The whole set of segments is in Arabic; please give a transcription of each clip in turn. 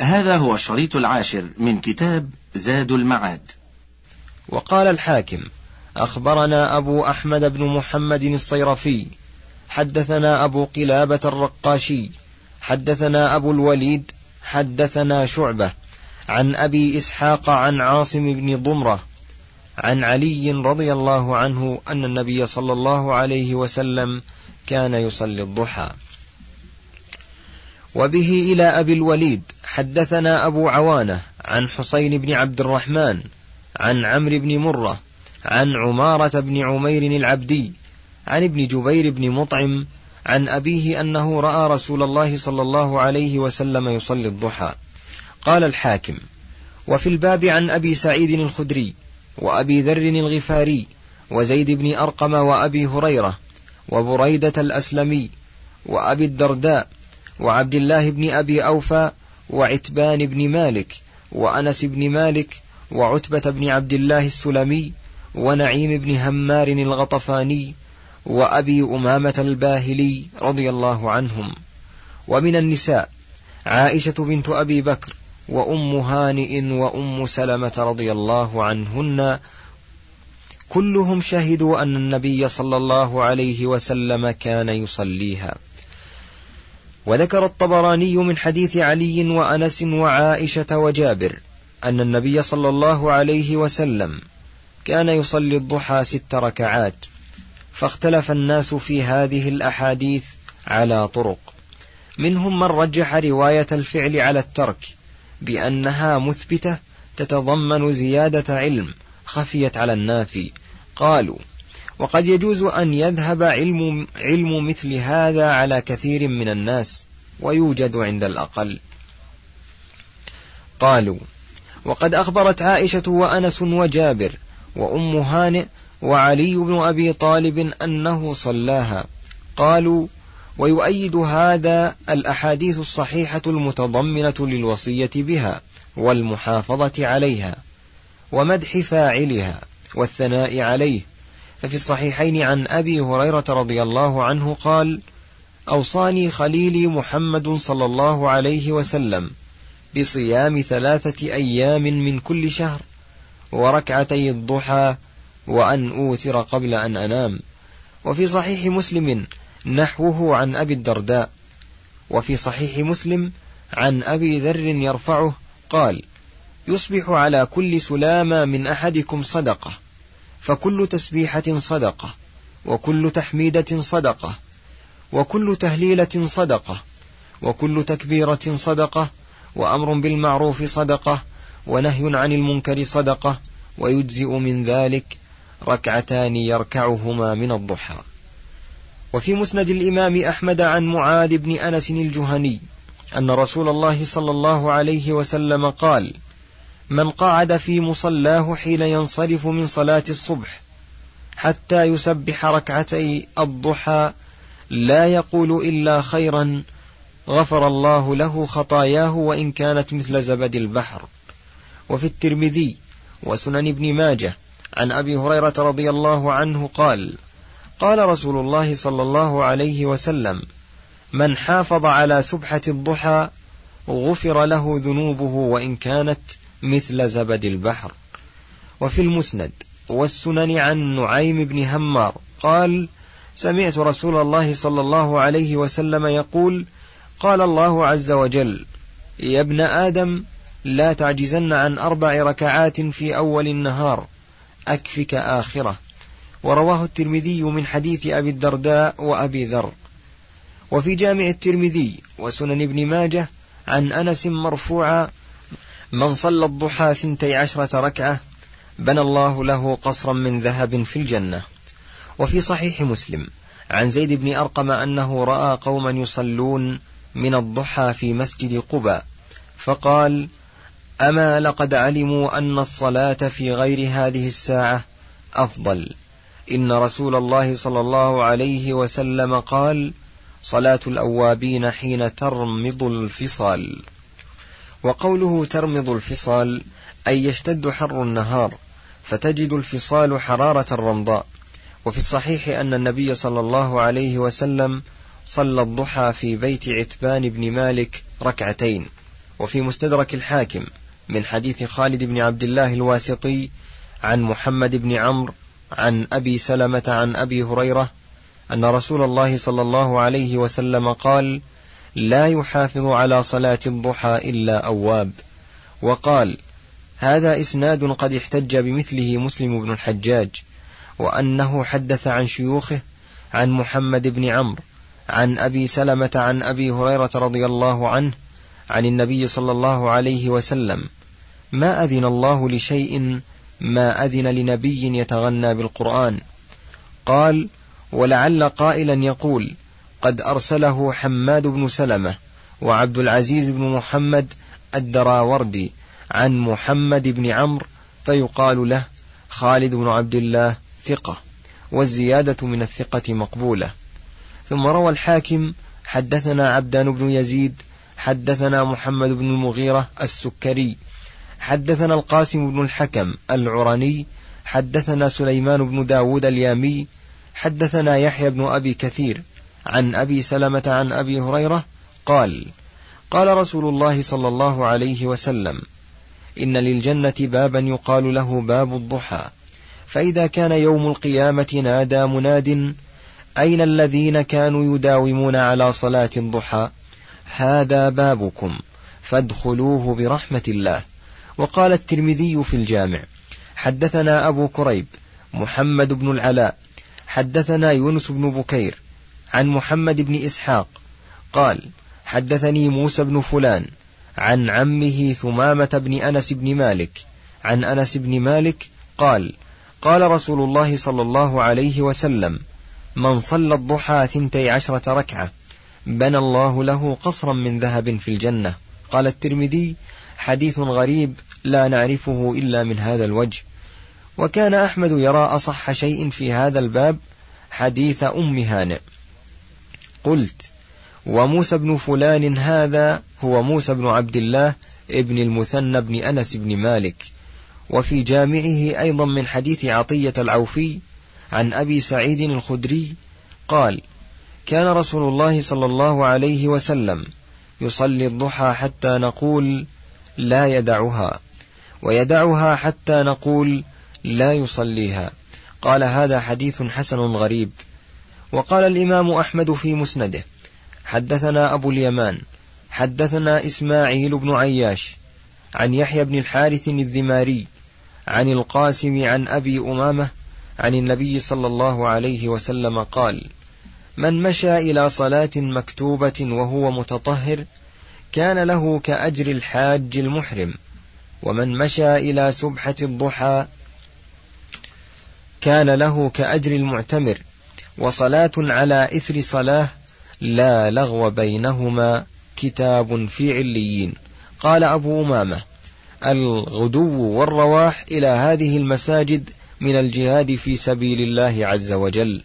هذا هو الشريط العاشر من كتاب زاد المعاد. وقال الحاكم أخبرنا أبو أحمد بن محمد الصيرفي حدثنا أبو قلابة الرقاشي حدثنا أبو الوليد حدثنا شعبة عن أبي إسحاق عن عاصم بن ضمرة عن علي رضي الله عنه أن النبي صلى الله عليه وسلم كان يصلي الضحى. وبه إلى أبي الوليد حدثنا أبو عوانة عن حسين بن عبد الرحمن عن عمرو بن مرة عن عمارة بن عمير العبدي عن ابن جبير بن مطعم عن أبيه أنه رأى رسول الله صلى الله عليه وسلم يصلي الضحى. قال الحاكم وفي الباب عن أبي سعيد الخدري وأبي ذر الغفاري وزيد بن أرقم وأبي هريرة وبريدة الأسلمي وأبي الدرداء وعبد الله بن أبي أوفى وعتبان بن مالك وأنس بن مالك وعتبة بن عبد الله السلمي ونعيم بن همار الغطفاني وأبي أمامة الباهلي رضي الله عنهم. ومن النساء عائشة بنت أبي بكر وأم هانئ وأم سلمة رضي الله عنهن. كلهم شهدوا أن النبي صلى الله عليه وسلم كان يصليها. وذكر الطبراني من حديث علي وأنس وعائشة وجابر أن النبي صلى الله عليه وسلم كان يصلي الضحى ست ركعات فاختلف الناس في هذه الأحاديث على طرق. منهم من رجح رواية الفعل على الترك بأنها مثبتة تتضمن زيادة علم خفيت على النافي. قالوا وقد يجوز أن يذهب علم, علم مثل هذا على كثير من الناس ويوجد عند الأقل. قالوا وقد أخبرت عائشة وأنس وجابر وأم هانئ وعلي بن أبي طالب أنه صلاها. قالوا ويؤيد هذا الأحاديث الصحيحة المتضمنة للوصية بها والمحافظة عليها ومدح فاعلها والثناء عليه. ففي الصحيحين عن أبي هريرة رضي الله عنه قال أوصاني خليلي محمد صلى الله عليه وسلم بصيام ثلاثة أيام من كل شهر وركعتي الضحى وأن أوتر قبل أن أنام. وفي صحيح مسلم نحوه عن أبي الدرداء. وفي صحيح مسلم عن أبي ذر يرفعه قال يصبح على كل سلامة من أحدكم صدقة. فكل تسبيحة صدقة وكل تحميدة صدقة وكل تهليلة صدقة وكل تكبيرة صدقة وأمر بالمعروف صدقة ونهي عن المنكر صدقة ويجزئ من ذلك ركعتان يركعهما من الضحى. وفي مسند الإمام أحمد عن معاذ بن أنس الجهني أن رسول الله صلى الله عليه وسلم قال من قعد في مصلاه حين ينصرف من صلاة الصبح حتى يسبح ركعتي الضحى لا يقول إلا خيرا غفر الله له خطاياه وإن كانت مثل زبد البحر. وفي الترمذي وسنن ابن ماجه عن أبي هريرة رضي الله عنه قال قال رسول الله صلى الله عليه وسلم من حافظ على سبحة الضحى غفر له ذنوبه وإن كانت مثل زبد البحر. وفي المسند والسنن عن نعيم بن همار قال سمعت رسول الله صلى الله عليه وسلم يقول قال الله عز وجل يا ابن آدم لا تعجزن عن أربع ركعات في أول النهار أكفك آخرة. ورواه الترمذي من حديث أبي الدرداء وأبي ذر. وفي جامع الترمذي وسنن ابن ماجه عن أنس مرفوعا من صلى الضحى ثنتي عشرة ركعة بنى الله له قصرا من ذهب في الجنة. وفي صحيح مسلم عن زيد بن أرقم أنه رأى قوما يصلون من الضحى في مسجد قباء فقال أما لقد علموا أن الصلاة في غير هذه الساعة أفضل. إن رسول الله صلى الله عليه وسلم قال صلاة الأوابين حين ترمض الفصال. وقوله ترمض الفصال أي يشتد حر النهار فتجد الفصال حرارة الرمضاء. وفي الصحيح أن النبي صلى الله عليه وسلم صلى الضحى في بيت عتبان بن مالك ركعتين. وفي مستدرك الحاكم من حديث خالد بن عبد الله الواسطي عن محمد بن عمرو عن أبي سلمة عن أبي هريرة أن رسول الله صلى الله عليه وسلم قال لا يحافظ على صلاة الضحى إلا أواب. وقال هذا إسناد قد احتج بمثله مسلم بن الحجاج وأنه حدث عن شيوخه عن محمد بن عمرو عن أبي سلمة عن أبي هريرة رضي الله عنه عن النبي صلى الله عليه وسلم ما أذن الله لشيء ما أذن لنبي يتغنى بالقرآن؟ قال ولعل قائلا يقول قد أرسله حماد بن سلمة وعبد العزيز بن محمد الدراوردي عن محمد بن عمرو فيقال له خالد بن عبد الله ثقة والزيادة من الثقة مقبولة. ثم روى الحاكم حدثنا عبدان بن يزيد حدثنا محمد بن المغيرة السكري حدثنا القاسم بن الحكم العرني حدثنا سليمان بن داود اليامي حدثنا يحيى بن أبي كثير عن أبي سلمة عن أبي هريرة قال قال رسول الله صلى الله عليه وسلم إن للجنة بابا يقال له باب الضحى فإذا كان يوم القيامة نادى مناد أين الذين كانوا يداومون على صلاة الضحى؟ هذا بابكم فادخلوه برحمة الله. وقال الترمذي في الجامع حدثنا أبو كريب محمد بن العلاء حدثنا يونس بن بكير عن محمد بن إسحاق قال حدثني موسى بن فلان عن عمه ثمامة بن أنس بن مالك عن أنس بن مالك قال قال رسول الله صلى الله عليه وسلم من صلى الضحى ثنتي عشرة ركعة بنى الله له قصرا من ذهب في الجنة. قال الترمذي حديث غريب لا نعرفه إلا من هذا الوجه. وكان أحمد يرى أصح شيء في هذا الباب حديث أم هانئ. قلت وموسى بن فلان هذا هو موسى بن عبد الله ابن المثنى بن أنس بن مالك. وفي جامعه أيضا من حديث عطية العوفي عن أبي سعيد الخدري قال كان رسول الله صلى الله عليه وسلم يصلي الضحى حتى نقول لا يدعها ويدعها حتى نقول لا يصليها. قال هذا حديث حسن غريب. وقال الإمام أحمد في مسنده حدثنا أبو اليمان حدثنا إسماعيل بن عياش عن يحيى بن الحارث الذماري عن القاسم عن أبي أمامة عن النبي صلى الله عليه وسلم قال من مشى إلى صلاة مكتوبة وهو متطهر كان له كأجر الحاج المحرم ومن مشى إلى سبحة الضحى كان له كأجر المعتمر وصلاة على إثر صلاة لا لغو بينهما كتاب في عليين. قال أبو أمامة الغدو والرواح إلى هذه المساجد من الجهاد في سبيل الله عز وجل.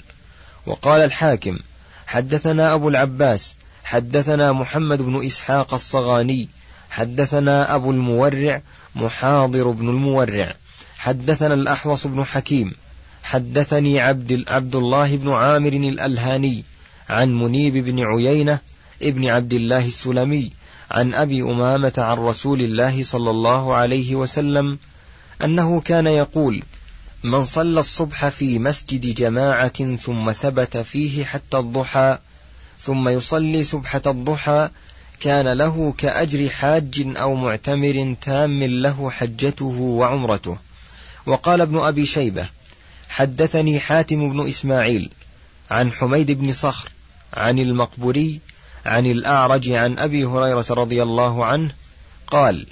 وقال الحاكم حدثنا أبو العباس حدثنا محمد بن إسحاق الصغاني حدثنا أبو المورع محاضر بن المورع حدثنا الأحوص بن حكيم حدثني عبد, عبد الله بن عامر الألهاني عن منيب بن عيينة ابن عبد الله السلمي عن أبي أمامة عن رسول الله صلى الله عليه وسلم أنه كان يقول من صلى الصبح في مسجد جماعة ثم ثبت فيه حتى الضحى ثم يصلي سبحة الضحى كان له كأجر حاج أو معتمر تام له حجته وعمرته. وقال ابن أبي شيبة حدثني حاتم بن إسماعيل عن حميد بن صخر عن المقبوري عن الأعرج عن أبي هريرة رضي الله عنه قال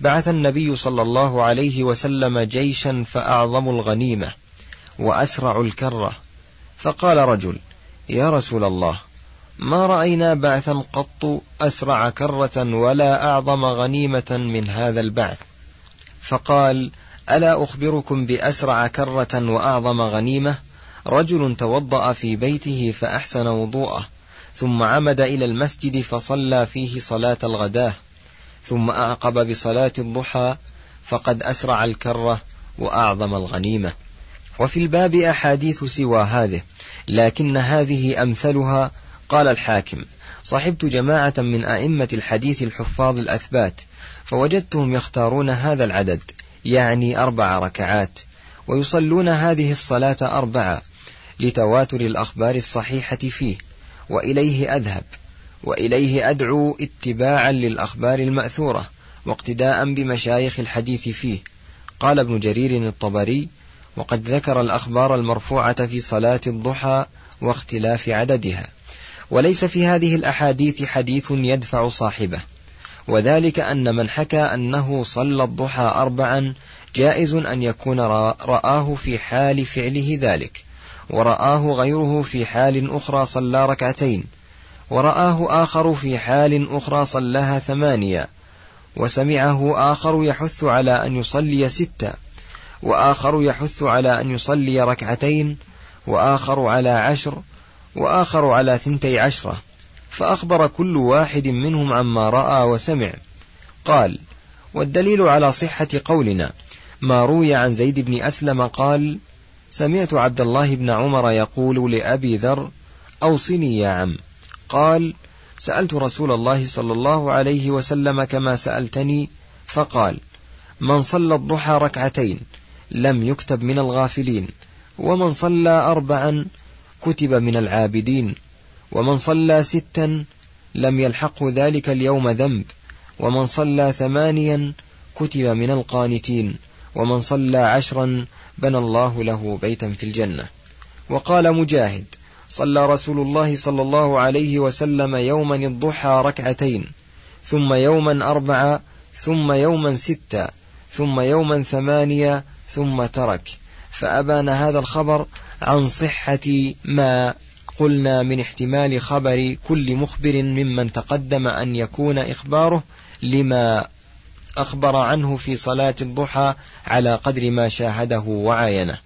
بعث النبي صلى الله عليه وسلم جيشا فأعظم الغنيمة وأسرع الكرة. فقال رجل يا رسول الله ما رأينا بعثا قط أسرع كرة ولا أعظم غنيمة من هذا البعث؟ فقال ألا أخبركم بأسرع كرة وأعظم غنيمة؟ رجل توضأ في بيته فأحسن وضوءه ثم عمد إلى المسجد فصلى فيه صلاة الغداة ثم أعقب بصلاة الضحى فقد أسرع الكرة وأعظم الغنيمة. وفي الباب أحاديث سوى هذه لكن هذه أمثلها قال الحاكم صحبت جماعة من أئمة الحديث الحفاظ الأثبات فوجدتهم يختارون هذا العدد. يعني أربع ركعات ويصلون هذه الصلاة أربعة لتواتر الأخبار الصحيحة فيه وإليه أذهب وإليه أدعو اتباعا للأخبار المأثورة واقتداء بمشايخ الحديث فيه. قال ابن جرير الطبري وقد ذكر الأخبار المرفوعة في صلاة الضحى واختلاف عددها وليس في هذه الأحاديث حديث يدفع صاحبه وذلك أن من حكى أنه صلى الضحى أربعا جائز أن يكون رآه في حال فعله ذلك ورآه غيره في حال أخرى صلى ركعتين ورآه آخر في حال أخرى صلاها ثمانية وسمعه آخر يحث على أن يصلي ستة وآخر يحث على أن يصلي ركعتين وآخر على عشر وآخر على ثنتي عشرة. فأخبر كل واحد منهم عما رأى وسمع. قال والدليل على صحة قولنا. ما روي عن زيد بن أسلم قال سمعت عبد الله بن عمر يقول لأبي ذر أوصني يا عم. قال سألت رسول الله صلى الله عليه وسلم كما سألتني فقال من صلى الضحى ركعتين لم يكتب من الغافلين ومن صلى أربعا كتب من العابدين. ومن صلى ستا لم يلحقه ذلك اليوم ذنب ومن صلى ثمانيا كتب من القانتين ومن صلى عشرا بنى الله له بيتا في الجنة. وقال مجاهد صلى رسول الله صلى الله عليه وسلم يوما الضحى ركعتين ثم يوما أربعة ثم يوما ستة ثم يوما ثمانية ثم ترك. فأبان هذا الخبر عن صحة ما قلنا من احتمال خبر كل مخبر ممن تقدم أن يكون إخباره لما أخبر عنه في صلاة الضحى على قدر ما شاهده وعاينه.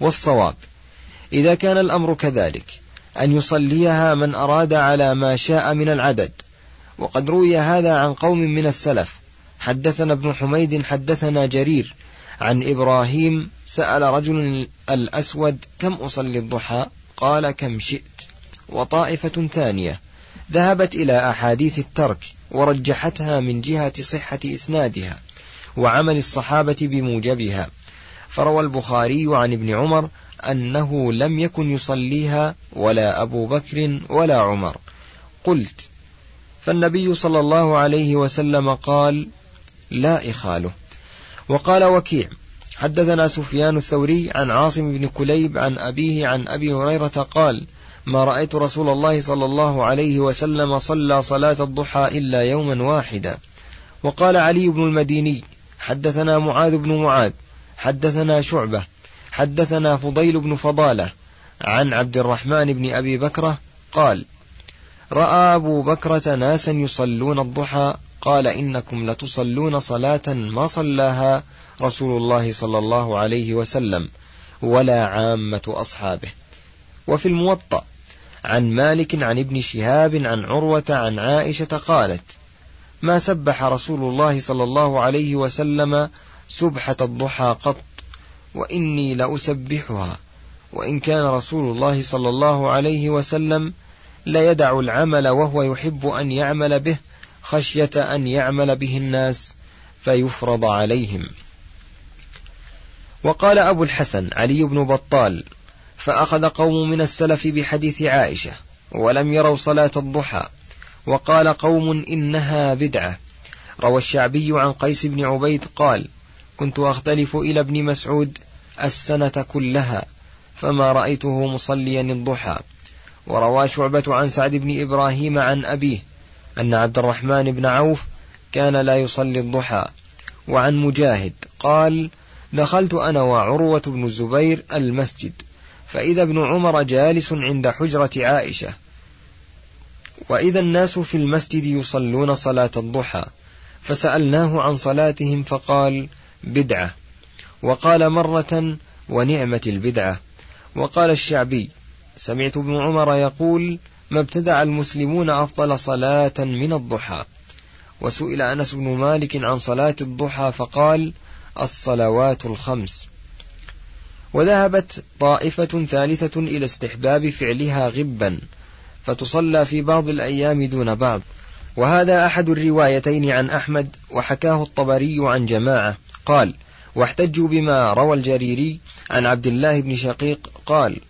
والصواب إذا كان الأمر كذلك أن يصليها من أراد على ما شاء من العدد. وقد روي هذا عن قوم من السلف. حدثنا ابن حميد حدثنا جرير عن إبراهيم سأل رجل الأسود كم أصلي الضحى؟ قال كم شئت. وطائفة ثانية. ذهبت إلى أحاديث الترك ورجحتها من جهة صحة إسنادها وعمل الصحابة بموجبها. فروى البخاري عن ابن عمر أنه لم يكن يصليها ولا أبو بكر ولا عمر. قلت فالنبي صلى الله عليه وسلم قال لا إخاله. وقال وكيع حدثنا سفيان الثوري عن عاصم بن كليب عن أبيه عن أبي هريرة قال ما رأيت رسول الله صلى الله عليه وسلم صلى صلاة الضحى إلا يوما واحدا وقال علي بن المديني حدثنا معاذ بن معاذ حدثنا شعبة حدثنا فضيل بن فضالة عن عبد الرحمن بن أبي بكرة قال رأى أبو بكرة ناسا يصلون الضحى قال إنكم لتصلون صلاة ما صلاها رسول الله صلى الله عليه وسلم ولا عامة أصحابه. وفي الموطأ عن مالك عن ابن شهاب عن عروة عن عائشة قالت ما سبح رسول الله صلى الله عليه وسلم سبحة الضحى قط وإني لأسبحها وإن كان رسول الله صلى الله عليه وسلم لا يدع العمل وهو يحب أن يعمل به خشية أن يعمل به الناس فيفرض عليهم. وقال أبو الحسن علي بن بطال فأخذ قوم من السلف بحديث عائشة ولم يروا صلاة الضحى وقال قوم إنها بدعة. روى الشعبي عن قيس بن عبيد قال كنت أختلف إلى ابن مسعود السنة كلها فما رأيته مصليا الضحى. وروى شعبة عن سعد بن إبراهيم عن أبيه أن عبد الرحمن بن عوف كان لا يصلي الضحى. وعن مجاهد قال دخلت أنا وعروة بن الزبير المسجد فإذا ابن عمر جالس عند حجرة عائشة. وإذا الناس في المسجد يصلون صلاة الضحى. فسألناه عن صلاتهم فقال بدعة. وقال مرة ونعمة البدعة. وقال الشعبي سمعت ابن عمر يقول ما ابتدع المسلمون أفضل صلاة من الضحى. وسئل أنس بن مالك عن صلاة الضحى فقال الصلوات الخمس. وذهبت طائفة ثالثة إلى استحباب فعلها غبا فتصلى في بعض الأيام دون بعض. وهذا أحد الروايتين عن أحمد وحكاه الطبري عن جماعة. قال واحتجوا بما روى الجريري عن عبد الله بن شقيق قال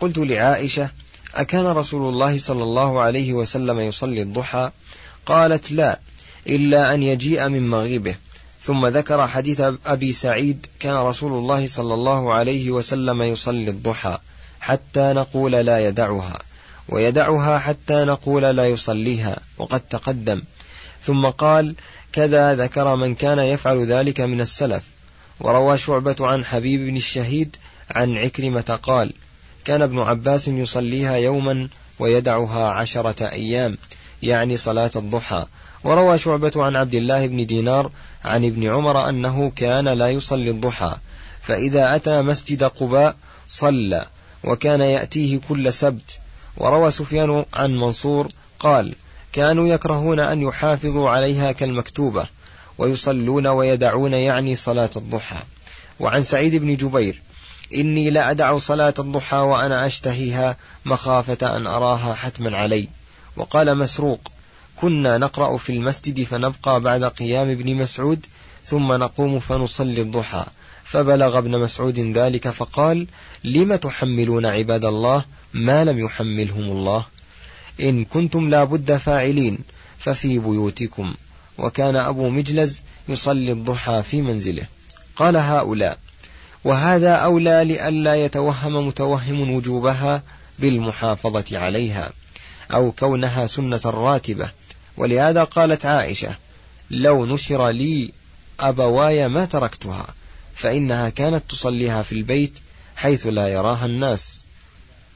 قلت لعائشة أكان رسول الله صلى الله عليه وسلم يصلي الضحى؟ قالت لا إلا أن يجيء من مغيبه. ثم ذكر حديث أبي سعيد كان رسول الله صلى الله عليه وسلم يصلي الضحى حتى نقول لا يدعها ويدعها حتى نقول لا يصليها وقد تقدم. ثم قال كذا ذكر من كان يفعل ذلك من السلف. وروى شعبة عن حبيب بن الشهيد عن عكرمة قال كان ابن عباس يصليها يوما ويدعها عشرة أيام يعني صلاة الضحى. وروى شعبة عن عبد الله بن دينار عن ابن عمر أنه كان لا يصلي الضحى فإذا أتى مسجد قباء صلى وكان يأتيه كل سبت. وروى سفيان عن منصور قال كانوا يكرهون أن يحافظوا عليها كالمكتوبة ويصلون ويدعون يعني صلاة الضحى. وعن سعيد بن جبير إني لا أدع صلاة الضحى وأنا أشتهيها مخافة أن أراها حتما علي. وقال مسروق كنا نقرأ في المسجد فنبقى بعد قيام ابن مسعود ثم نقوم فنصلي الضحى. فبلغ ابن مسعود ذلك فقال لم تحملون عباد الله ما لم يحملهم الله؟ إن كنتم لابد فاعلين ففي بيوتكم. وكان أبو مجلز يصلي الضحى في منزله. قال هؤلاء وهذا أولى لئلا يتوهم متوهم وجوبها بالمحافظة عليها أو كونها سنة راتبة. ولهذا قالت عائشة لو نشر لي أبواي ما تركتها فإنها كانت تصليها في البيت حيث لا يراها الناس.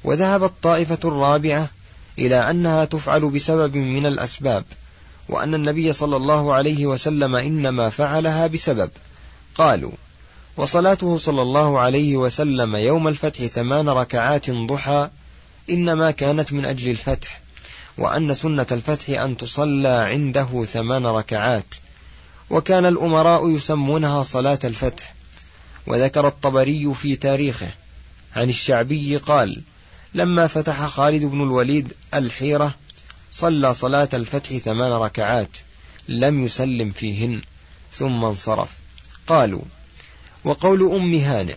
وذهبت طائفة الرابعة إلى أنها تفعل بسبب من الأسباب وأن النبي صلى الله عليه وسلم إنما فعلها بسبب. قالوا وصلاته صلى الله عليه وسلم يوم الفتح ثمان ركعات ضحى إنما كانت من أجل الفتح وأن سنة الفتح أن تصلى عنده ثمان ركعات وكان الأمراء يسمونها صلاة الفتح وذكر الطبري في تاريخه عن الشعبي قال لما فتح خالد بن الوليد الحيرة صلى صلاة الفتح ثمان ركعات لم يسلم فيهن ثم انصرف قالوا وقول أم هانئ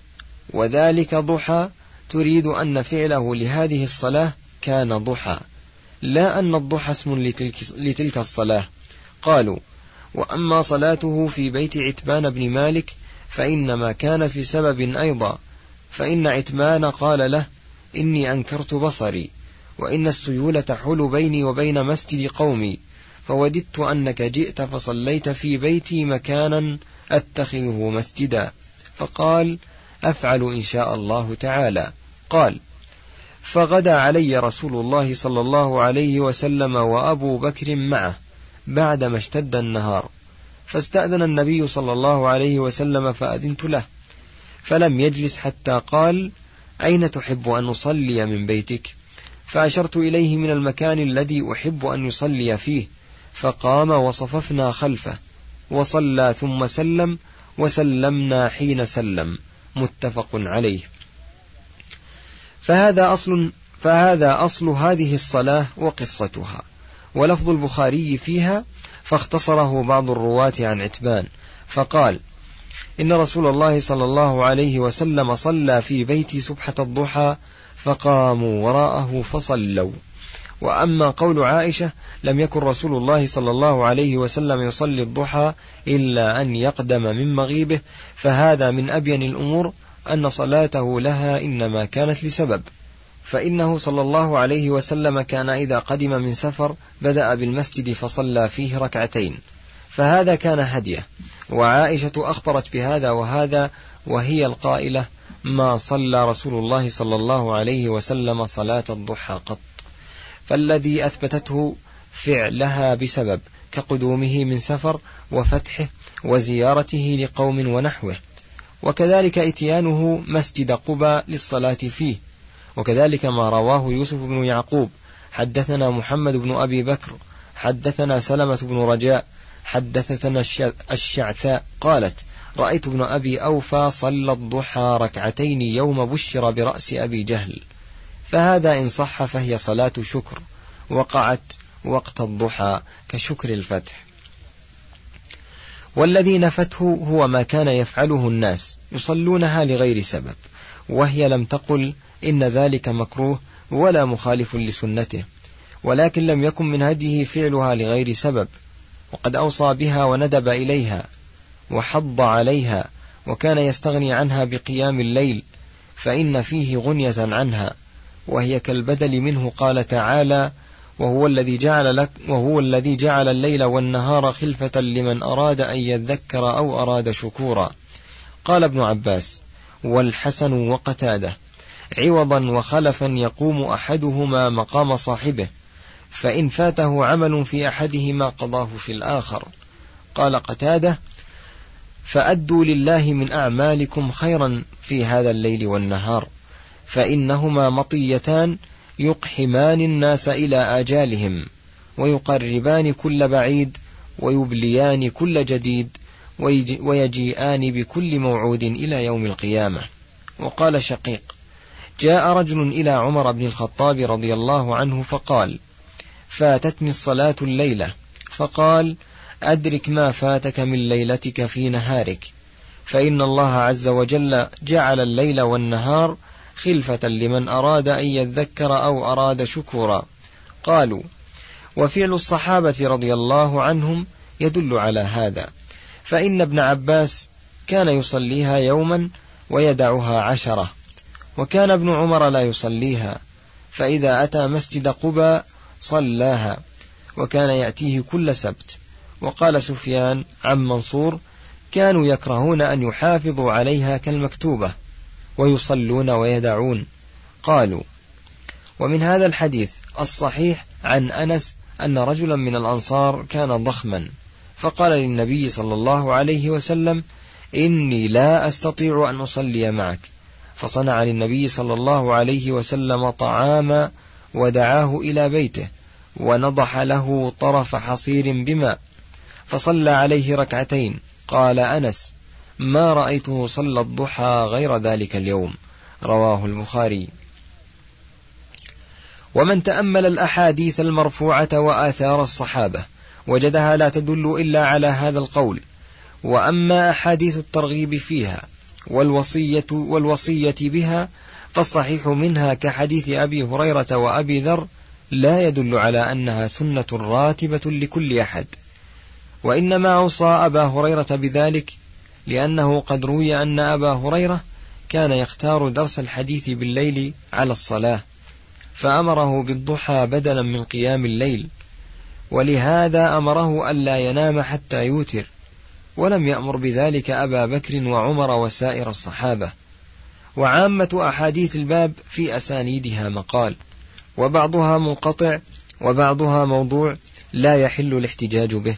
وذلك ضحى تريد أن فعله لهذه الصلاة كان ضحى. لا أن الضحى اسم لتلك, لتلك الصلاة. قالوا وأما صلاته في بيت عتبان بن مالك فإنما كانت لسبب أيضا. فإن عتبان قال له إني أنكرت بصري وإن السيول تحول بيني وبين مسجد قومي فوددت أنك جئت فصليت في بيتي مكانا أتخذه مسجدا. فقال أفعل إن شاء الله تعالى. قال فغدا علي رسول الله صلى الله عليه وسلم وأبو بكر معه بعدما اشتد النهار. فاستأذن النبي صلى الله عليه وسلم فأذنت له. فلم يجلس حتى قال أين تحب أن أصلي من بيتك؟ فأشرت إليه من المكان الذي أحب أن يصلي فيه. فقام وصففنا خلفه. وصلى ثم سلم وسلمنا حين سلم. متفق عليه. فهذا أصل فهذا أصل هذه الصلاة وقصتها. ولفظ البخاري فيها فاختصره بعض الرواة عن عتبان. فقال إن رسول الله صلى الله عليه وسلم صلى في بيتي سبحة الضحى فقاموا وراءه فصلوا. وأما قول عائشة لم يكن رسول الله صلى الله عليه وسلم يصلي الضحى إلا أن يقدم من مغيبه فهذا من أبين الأمور أن صلاته لها إنما كانت لسبب. فإنه صلى الله عليه وسلم كان إذا قدم من سفر بدأ بالمسجد فصلى فيه ركعتين. فهذا كان هديه. وعائشة أخبرت بهذا وهذا وهي القائلة ما صلى رسول الله صلى الله عليه وسلم صلاة الضحى قط. فالذي أثبتته فعلها بسبب كقدومه من سفر وفتحه وزيارته لقوم ونحوه. وكذلك إتيانه مسجد قبى للصلاة فيه. وكذلك ما رواه يوسف بن يعقوب حدثنا محمد بن أبي بكر حدثنا سلمة بن رجاء حدثتنا الشعثاء قالت رأيت ابن أبي أوفى صلى الضحى ركعتين يوم بشر برأس أبي جهل. فهذا إن صح فهي صلاة شكر. وقعت وقت الضحى كشكر الفتح. والذي نفته هو ما كان يفعله الناس يصلونها لغير سبب. وهي لم تقل إن ذلك مكروه ولا مخالف لسنته. ولكن لم يكن من هديه فعلها لغير سبب. وقد أوصى بها وندب إليها وحض عليها وكان يستغني عنها بقيام الليل فإن فيه غنية عنها. وهي كالبدل منه قال تعالى وهو الذي جعل لك وهو الذي جعل الليل والنهار خلفة لمن أراد أن يذكر أو أراد شكورا. قال ابن عباس والحسن وقتاده عوضا وخلفا يقوم أحدهما مقام صاحبه فإن فاته عمل في أحدهما قضاه في الآخر. قال قتاده فأدوا لله من أعمالكم خيرا في هذا الليل والنهار. فإنهما مطيتان يقحمان الناس إلى آجالهم ويقربان كل بعيد ويبليان كل جديد ويجيئان بكل موعود إلى يوم القيامة. وقال شقيق جاء رجل إلى عمر بن الخطاب رضي الله عنه فقال فاتتني الصلاة الليلة. فقال أدرك ما فاتك من ليلتك في نهارك. فإن الله عز وجل جعل الليل والنهار خلفة لمن أراد أن يذكر أو أراد شكورا. قالوا وفعل الصحابة رضي الله عنهم يدل على هذا. فإن ابن عباس كان يصليها يوما ويدعها عشرة وكان ابن عمر لا يصليها فإذا أتى مسجد قبى صلاها وكان يأتيه كل سبت. وقال سفيان عن منصور كانوا يكرهون أن يحافظوا عليها كالمكتوبة. ويصلون ويدعون. قالوا ومن هذا الحديث الصحيح عن أنس أن رجلا من الأنصار كان ضخما فقال للنبي صلى الله عليه وسلم إني لا أستطيع أن أصلي معك. فصنع للنبي صلى الله عليه وسلم طعاما ودعاه إلى بيته ونضح له طرف حصير بماء فصلى عليه ركعتين. قال أنس ما رأيته صلى الضحى غير ذلك اليوم. رواه البخاري. ومن تأمل الأحاديث المرفوعة وآثار الصحابة وجدها لا تدل إلا على هذا القول. وأما أحاديث الترغيب فيها والوصية والوصية بها فالصحيح منها كحديث أبي هريرة وأبي ذر لا يدل على أنها سنة راتبة لكل أحد. وإنما أوصى أبا هريرة بذلك لأنه قد روي أن أبا هريرة كان يختار درس الحديث بالليل على الصلاة فأمره بالضحى بدلا من قيام الليل ولهذا أمره ألا ينام حتى يوتر ولم يأمر بذلك أبا بكر وعمر وسائر الصحابة. وعامة أحاديث الباب في أسانيدها مقال وبعضها منقطع وبعضها موضوع لا يحل الاحتجاج به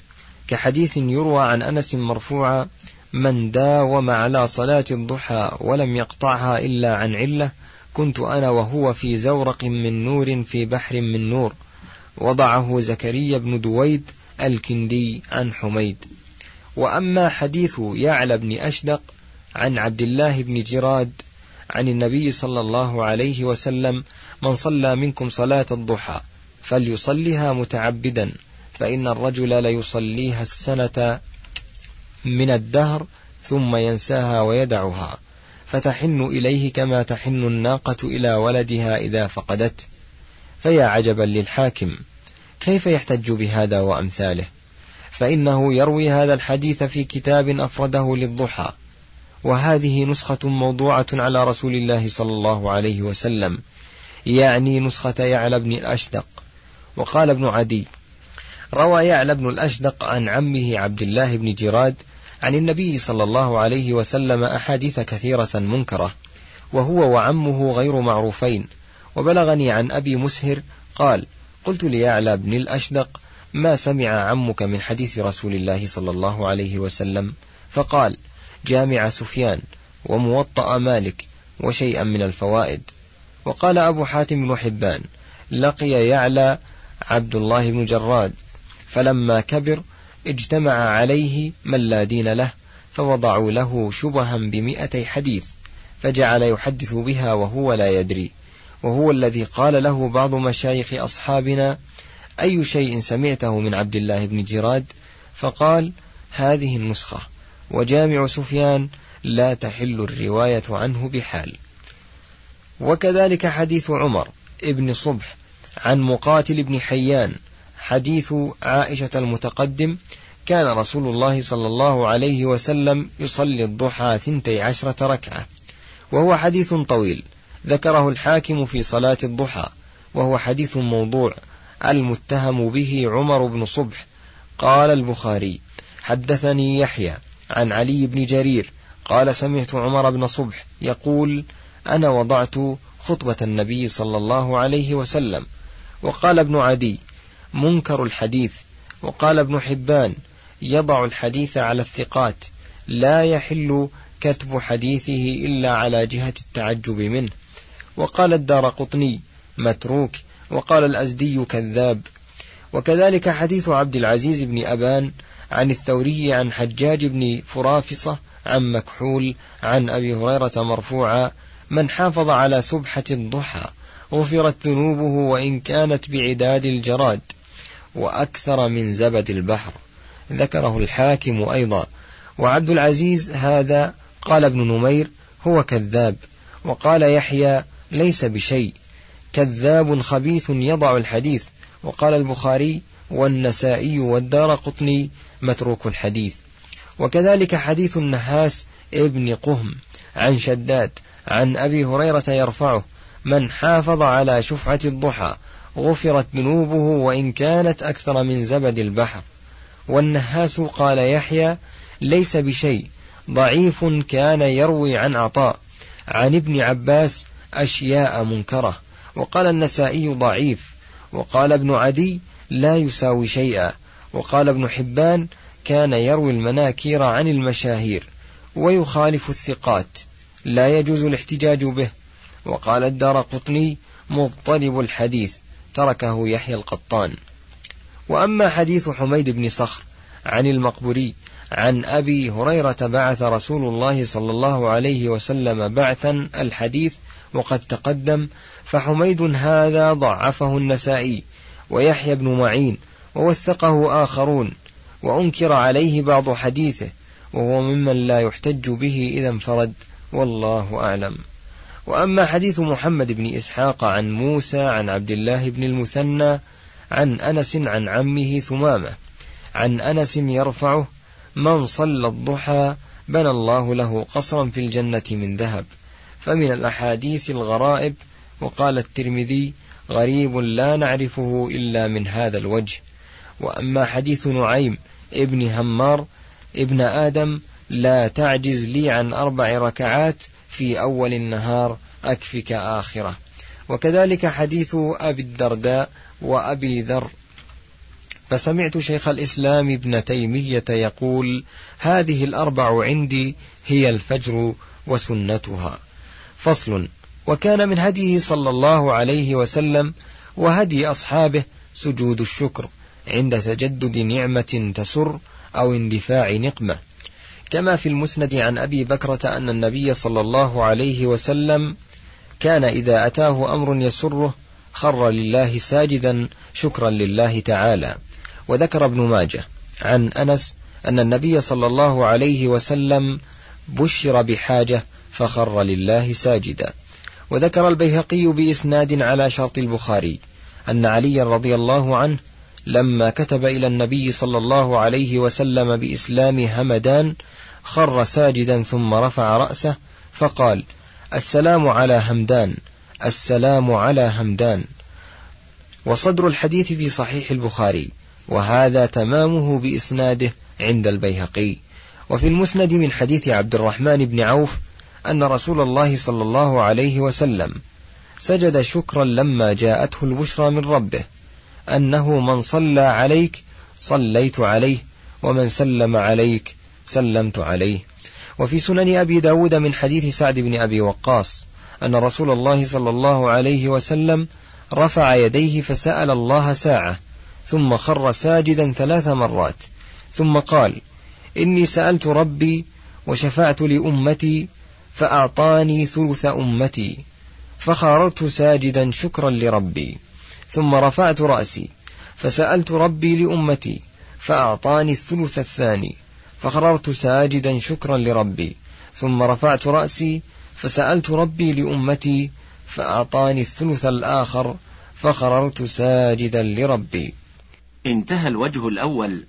كحديث يروى عن أنس مرفوعا من داوم على صلاة الضحى ولم يقطعها إلا عن علة كنت أنا وهو في زورق من نور في بحر من نور. وضعه زكريا بن دويد الكندي عن حميد. وأما حديث يعلى بن أشدق عن عبد الله بن جراد عن النبي صلى الله عليه وسلم من صلى منكم صلاة الضحى فليصلها متعبدا فإن الرجل ليصليها السنة من الدهر ثم ينساها ويدعها فتحن إليه كما تحن الناقة إلى ولدها إذا فقدته. فيا عجبا للحاكم كيف يحتج بهذا وأمثاله؟ فإنه يروي هذا الحديث في كتاب أفرده للضحى. وهذه نسخة موضوعة على رسول الله صلى الله عليه وسلم يعني نسخة يعلى بن الأشدق. وقال ابن عدي روى يعلى بن الأشدق عن عمه عبد الله بن جراد عن النبي صلى الله عليه وسلم أحاديث كثيرة منكرة وهو وعمه غير معروفين. وبلغني عن أبي مسهر قال قلت ليعلى بن الأشدق ما سمع عمك من حديث رسول الله صلى الله عليه وسلم؟ فقال جامع سفيان وموطأ مالك وشيئا من الفوائد وقال أبو حاتم بن حبان لقي يعلى عبد الله بن جراد فلما كبر اجتمع عليه من لا دين له فوضعوا له شبها بمئتي حديث فجعل يحدث بها وهو لا يدري. وهو الذي قال له بعض مشايخ أصحابنا أي شيء سمعته من عبد الله بن جراد؟ فقال هذه النسخة. وجامع سفيان لا تحل الرواية عنه بحال. وكذلك حديث عمر ابن صبح عن مقاتل بن حيان حديث عائشة المتقدم كان رسول الله صلى الله عليه وسلم يصلي الضحى ثنتي عشرة ركعة وهو حديث طويل ذكره الحاكم في صلاة الضحى وهو حديث موضوع المتهم به عمر بن صبح. قال البخاري حدثني يحيى عن علي بن جرير قال سمعت عمر بن صبح يقول أنا وضعت خطبة النبي صلى الله عليه وسلم وقال ابن عدي منكر الحديث. وقال ابن حبان يضع الحديث على الثقات لا يحل كتب حديثه إلا على جهة التعجب منه. وقال الدار قطني متروك. وقال الأزدي كذاب. وكذلك حديث عبد العزيز بن أبان عن الثوري عن حجاج بن فرافصة عن مكحول عن أبي هريرة مرفوعا من حافظ على سبحة الضحى غفرت ذنوبه وإن كانت بعداد الجراد وأكثر من زبد البحر. ذكره الحاكم أيضا. وعبد العزيز هذا قال ابن نمير هو كذاب. وقال يحيى ليس بشيء. كذاب خبيث يضع الحديث. وقال البخاري والنسائي والدار قطني متروك الحديث. وكذلك حديث النحاس ابن قهم عن شداد عن أبي هريرة يرفعه من حافظ على شفعة الضحى غفرت ذنوبه وإن كانت أكثر من زبد البحر. والنهاس قال يحيى ليس بشيء ضعيف كان يروي عن عطاء. عن ابن عباس أشياء منكرة. وقال النسائي ضعيف. وقال ابن عدي لا يساوي شيئا. وقال ابن حبان كان يروي المناكير عن المشاهير. ويخالف الثقات. لا يجوز الاحتجاج به. وقال الدار قطني مضطرب الحديث. تركه يحيى القطان. وأما حديث حميد بن صخر عن المقبوري عن أبي هريرة بعث رسول الله صلى الله عليه وسلم بعثا الحديث وقد تقدم فحميد هذا ضعفه النسائي ويحيى بن معين ووثقه آخرون وأنكر عليه بعض حديثه وهو ممن لا يحتج به إذا انفرد والله أعلم. وأما حديث محمد بن إسحاق عن موسى عن عبد الله بن المثنى عن أنس عن عمه ثمامة. عن أنس يرفعه من صلى الضحى بنى الله له قصرا في الجنة من ذهب. فمن الأحاديث الغرائب وقال الترمذي غريب لا نعرفه إلا من هذا الوجه. وأما حديث نعيم ابن همار ابن آدم لا تعجز لي عن أربع ركعات في أول النهار أكفك آخرة. وكذلك حديث أبي الدرداء وأبي ذر. فسمعت شيخ الإسلام ابن تيمية يقول هذه الأربع عندي هي الفجر وسنتها. فصل وكان من هديه صلى الله عليه وسلم وهدي أصحابه سجود الشكر عند تجدد نعمة تسر أو اندفاع نقمة. كما في المسند عن أبي بكرة أن النبي صلى الله عليه وسلم كان إذا أتاه أمر يسره خر لله ساجدا شكرا لله تعالى. وذكر ابن ماجه عن أنس أن النبي صلى الله عليه وسلم بشر بحاجة فخر لله ساجدا. وذكر البيهقي بإسناد على شرط البخاري أن علي رضي الله عنه لما كتب إلى النبي صلى الله عليه وسلم بإسلام همدان خر ساجدا ثم رفع رأسه فقال السلام على همدان السلام على همدان. وصدر الحديث في صحيح البخاري وهذا تمامه بإسناده عند البيهقي. وفي المسند من حديث عبد الرحمن بن عوف أن رسول الله صلى الله عليه وسلم سجد شكرا لما جاءته البشرى من ربه. أنه من صلى عليك صليت عليه ومن سلم عليك سلمت عليه. وفي سنن أبي داود من حديث سعد بن أبي وقاص أن رسول الله صلى الله عليه وسلم رفع يديه فسأل الله ساعة ثم خر ساجدا ثلاث مرات ثم قال إني سألت ربي وشفعت لأمتي فأعطاني ثلث أمتي فخررت ساجدا شكرا لربي. ثم رفعت رأسي فسألت ربي لأمتي فأعطاني الثلث الثاني فخررت ساجدا شكرا لربي ثم رفعت رأسي فسألت ربي لأمتي فأعطاني الثلث الآخر فخررت ساجدا لربي. انتهى الوجه الأول